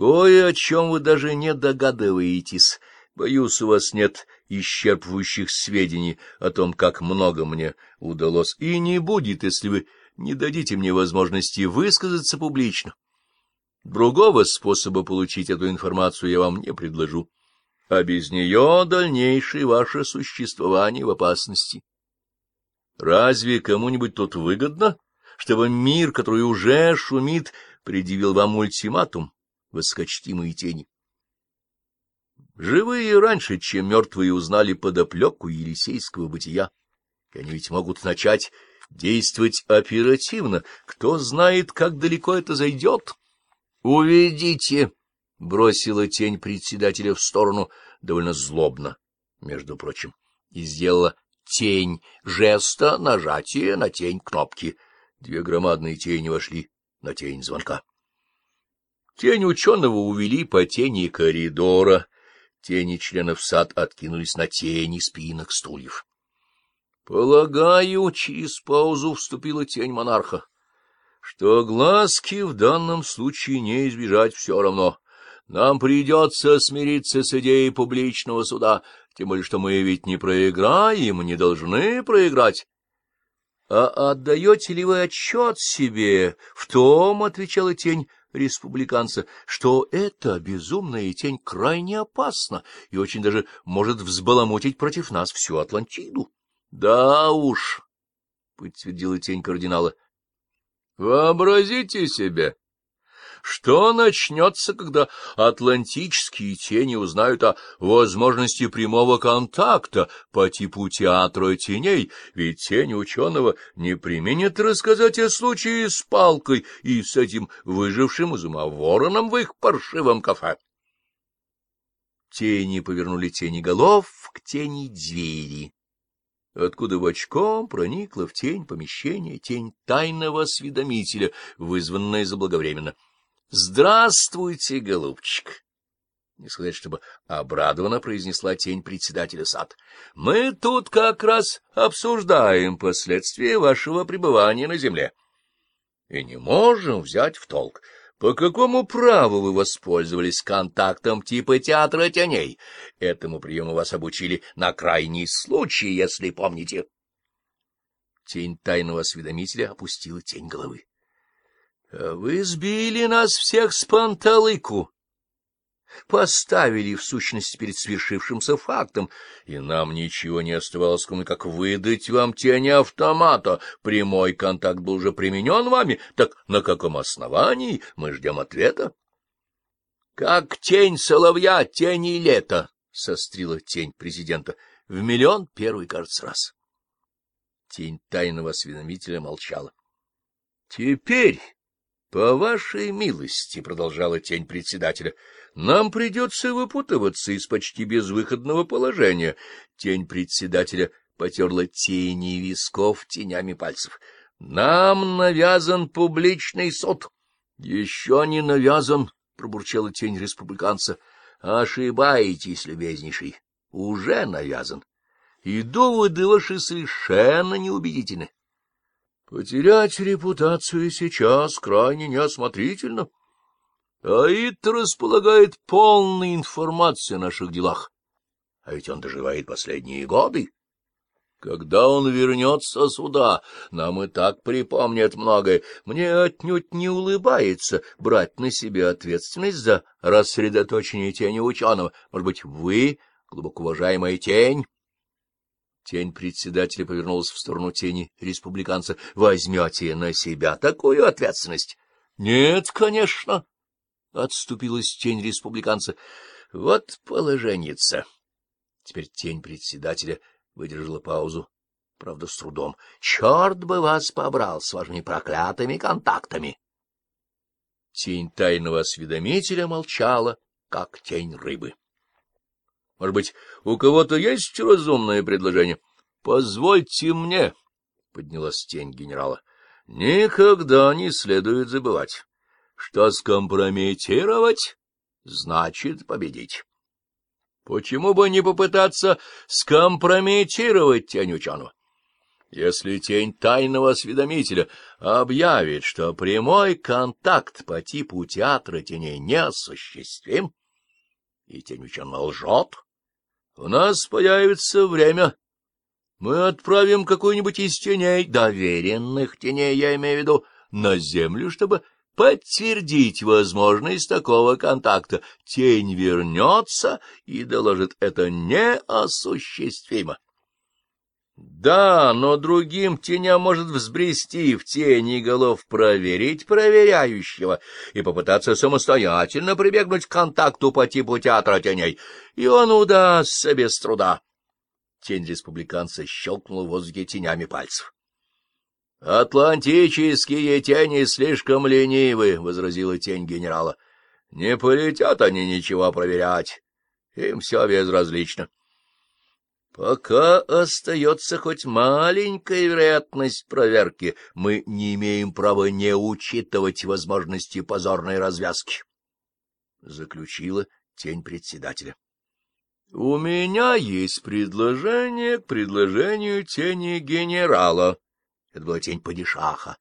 Кое о чем вы даже не догадываетесь. Боюсь, у вас нет исчерпывающих сведений о том, как много мне удалось, и не будет, если вы не дадите мне возможности высказаться публично. Другого способа получить эту информацию я вам не предложу, а без нее дальнейшее ваше существование в опасности. Разве кому-нибудь тут выгодно, чтобы мир, который уже шумит, предъявил вам ультиматум, высокочтимые тени? Живые раньше, чем мертвые узнали подоплеку Елисейского бытия, и они ведь могут начать действовать оперативно. Кто знает, как далеко это зайдет? — Уведите! — бросила тень председателя в сторону, довольно злобно, между прочим, и сделала тень жеста нажатия на тень кнопки. Две громадные тени вошли на тень звонка. Тень ученого увели по тени коридора. Тени членов сад откинулись на тени спинок стульев. Полагаю, через паузу вступила тень монарха, что глазки в данном случае не избежать все равно. Нам придется смириться с идеей публичного суда, тем более что мы ведь не проиграем, не должны проиграть. — А отдаете ли вы отчет себе в том, — отвечала тень республиканца, — что эта безумная тень крайне опасна и очень даже может взбаламутить против нас всю Атлантиду? — Да уж, — подтвердила тень кардинала. — Вообразите себе! Что начнется, когда атлантические тени узнают о возможности прямого контакта по типу театра теней, ведь тень ученого не применит рассказать о случае с палкой и с этим выжившим из ума вороном в их паршивом кафе? Тени повернули тени голов к тени двери откуда бочком проникла в тень помещения тень тайного осведомителя, вызванная заблаговременно. — Здравствуйте, голубчик! Не сказать, чтобы обрадованно произнесла тень председателя сад. — Мы тут как раз обсуждаем последствия вашего пребывания на земле. И не можем взять в толк, по какому праву вы воспользовались контактом типа театра теней? Этому приему вас обучили на крайний случай, если помните. Тень тайного осведомителя опустила тень головы. — Вы сбили нас всех с панталыку, поставили, в сущности, перед свершившимся фактом, и нам ничего не оставалось, кроме как выдать вам тени автомата. Прямой контакт был уже применен вами, так на каком основании мы ждем ответа? — Как тень соловья, тень и лето, — сострила тень президента, — в миллион первый, кажется, раз. Тень тайного осведомителя молчала. — Теперь... — По вашей милости, — продолжала тень председателя, — нам придется выпутываться из почти безвыходного положения. Тень председателя потерла тени висков тенями пальцев. — Нам навязан публичный суд. — Еще не навязан, — пробурчала тень республиканца. — Ошибаетесь, любезнейший. Уже навязан. И доводы ваши совершенно неубедительны. Потерять репутацию сейчас крайне неосмотрительно. Аид располагает полной информацией о наших делах. А ведь он доживает последние годы. Когда он вернется сюда, нам и так припомнят многое. Мне отнюдь не улыбается брать на себя ответственность за рассредоточение тени ученого. Может быть, вы, глубоко уважаемая тень, Тень председателя повернулась в сторону тени республиканца. — Возьмете на себя такую ответственность? — Нет, конечно, — отступилась тень республиканца. — Вот положенница. Теперь тень председателя выдержала паузу, правда, с трудом. — Черт бы вас побрал с вашими проклятыми контактами! Тень тайного осведомителя молчала, как тень рыбы. Может быть, у кого-то есть разумное предложение? — Позвольте мне, — поднялась тень генерала, — никогда не следует забывать, что скомпрометировать значит победить. Почему бы не попытаться скомпрометировать тень ученого? Если тень тайного осведомителя объявит, что прямой контакт по типу театра теней неосуществим, и тень ученый лжет, у нас появится время. Мы отправим какую-нибудь из теней, доверенных теней, я имею в виду, на землю, чтобы подтвердить возможность такого контакта. Тень вернется и доложит это неосуществимо. Да, но другим теням может взбрести в тени голов проверить проверяющего и попытаться самостоятельно прибегнуть к контакту по типу театра теней, и он удастся без труда. Тень республиканца щелкнула в воздухе тенями пальцев. — Атлантические тени слишком ленивы, — возразила тень генерала. — Не полетят они ничего проверять. Им все безразлично. — Пока остается хоть маленькая вероятность проверки, мы не имеем права не учитывать возможности позорной развязки, — заключила тень председателя. — У меня есть предложение к предложению тени генерала. Это была тень падишаха.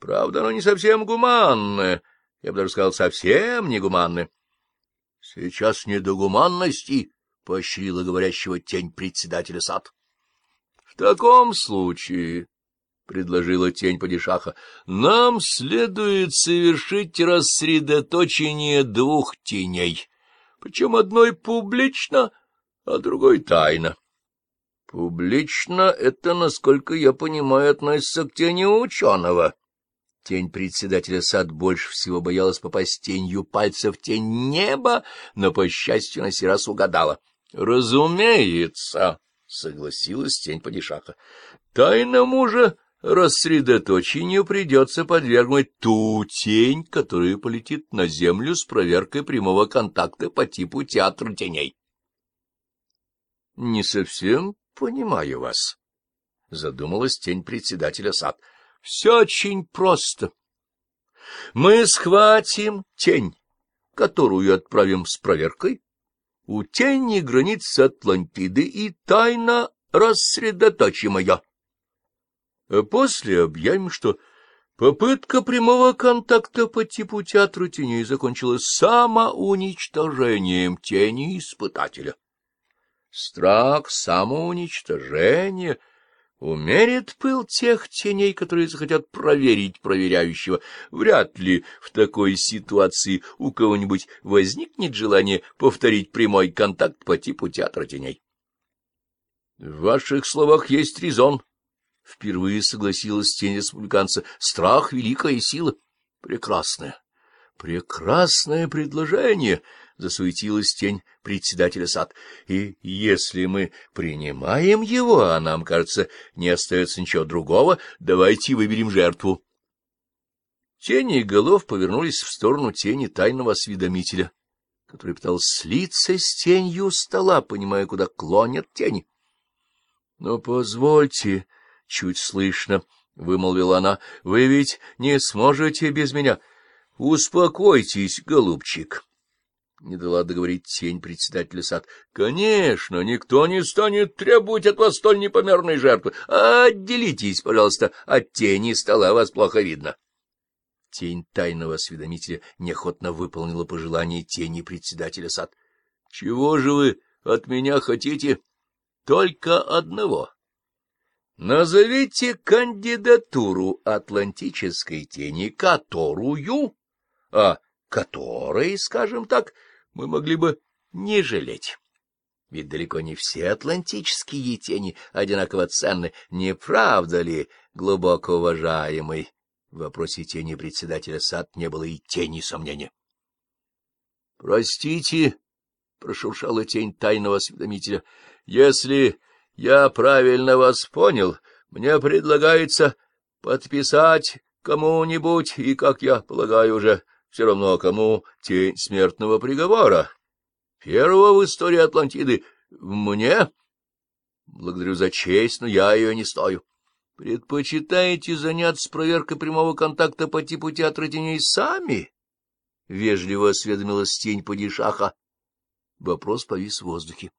Правда, оно не совсем гуманное, я бы даже сказал, совсем не гуманное. — Сейчас не до гуманности, — поощрила говорящего тень председателя сад. — В таком случае, — предложила тень падишаха, — нам следует совершить рассредоточение двух теней, причем одной публично, а другой тайно. Публично это, насколько я понимаю, относится к тени ученого. Тень председателя сад больше всего боялась попасть тенью пальца в тень неба, но, по счастью, на сей раз угадала. — Разумеется, — согласилась тень падишаха. — Тайному же рассредоточению придется подвергнуть ту тень, которая полетит на землю с проверкой прямого контакта по типу театра теней. — Не совсем понимаю вас, — задумалась тень председателя сад. — Все очень просто. Мы схватим тень, которую отправим с проверкой, у тени границы Атлантиды и тайно рассредоточим ее. А после объявим, что попытка прямого контакта по типу театра теней закончилась самоуничтожением тени испытателя. Страх самоуничтожения умерит пыл тех теней, которые захотят проверить проверяющего. Вряд ли в такой ситуации у кого-нибудь возникнет желание повторить прямой контакт по типу театра теней. — В ваших словах есть резон. Впервые согласилась тень республиканца. Страх — великая сила. Прекрасная, прекрасное предложение — засуетилась тень председателя сад. — И если мы принимаем его, а нам, кажется, не остается ничего другого, давайте выберем жертву. Тени голов повернулись в сторону тени тайного осведомителя, который пытался слиться с тенью стола, понимая, куда клонят тени. — Но позвольте, — чуть слышно, — вымолвила она, — вы ведь не сможете без меня. Успокойтесь, голубчик. — не дала договорить тень председателя сад. — Конечно, никто не станет требовать от вас столь непомерной жертвы. Отделитесь, пожалуйста, от тени стола, вас плохо видно. Тень тайного осведомителя неохотно выполнила пожелание тени председателя сад. — Чего же вы от меня хотите? — Только одного. Назовите кандидатуру атлантической тени, которую, а которой, скажем так, — мы могли бы не жалеть. Ведь далеко не все атлантические тени одинаково ценны, не правда ли, глубоко уважаемый? В вопросе тени председателя сад не было и тени сомнения. — Простите, — прошуршала тень тайного осведомителя, — если я правильно вас понял, мне предлагается подписать кому-нибудь, и, как я полагаю, уже все равно кому тень смертного приговора. Первого в истории Атлантиды мне. Благодарю за честь, но я ее не стою. Предпочитаете заняться проверкой прямого контакта по типу театра теней сами? Вежливо осведомилась тень падишаха. Вопрос повис в воздухе.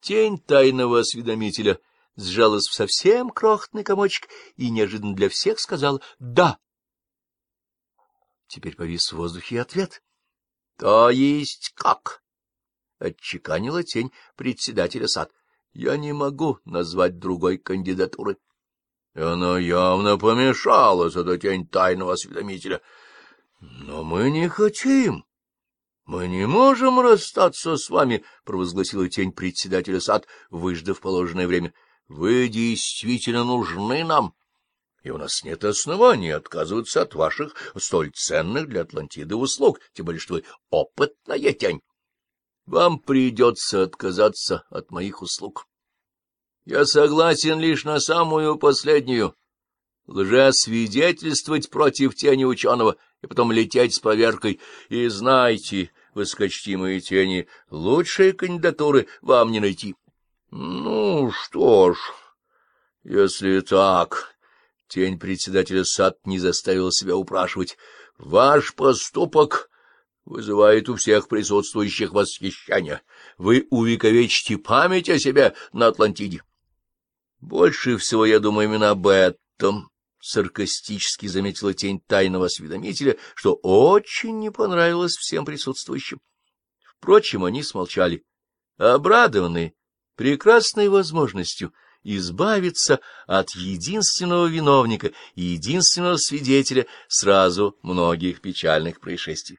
Тень тайного осведомителя сжалась в совсем крохотный комочек и неожиданно для всех сказала «да». Теперь повис в воздухе ответ. — То есть как? — отчеканила тень председателя сад. — Я не могу назвать другой кандидатуры. Она явно помешалась, эта тень тайного осведомителя. — Но мы не хотим. Мы не можем расстаться с вами, — провозгласила тень председателя сад, выждав положенное время. — Вы действительно нужны нам. — и у нас нет оснований отказываться от ваших столь ценных для Атлантиды услуг, тем более что вы опытная тень. Вам придется отказаться от моих услуг. Я согласен лишь на самую последнюю — лжесвидетельствовать против тени ученого и потом лететь с поверкой. И знайте, высокочтимые тени, лучшие кандидатуры вам не найти. Ну что ж, если так... Тень председателя САД не заставила себя упрашивать. — Ваш поступок вызывает у всех присутствующих восхищение. Вы увековечите память о себе на Атлантиде. — Больше всего я думаю именно об этом, — саркастически заметила тень тайного осведомителя, что очень не понравилось всем присутствующим. Впрочем, они смолчали, обрадованные прекрасной возможностью — избавиться от единственного виновника и единственного свидетеля сразу многих печальных происшествий.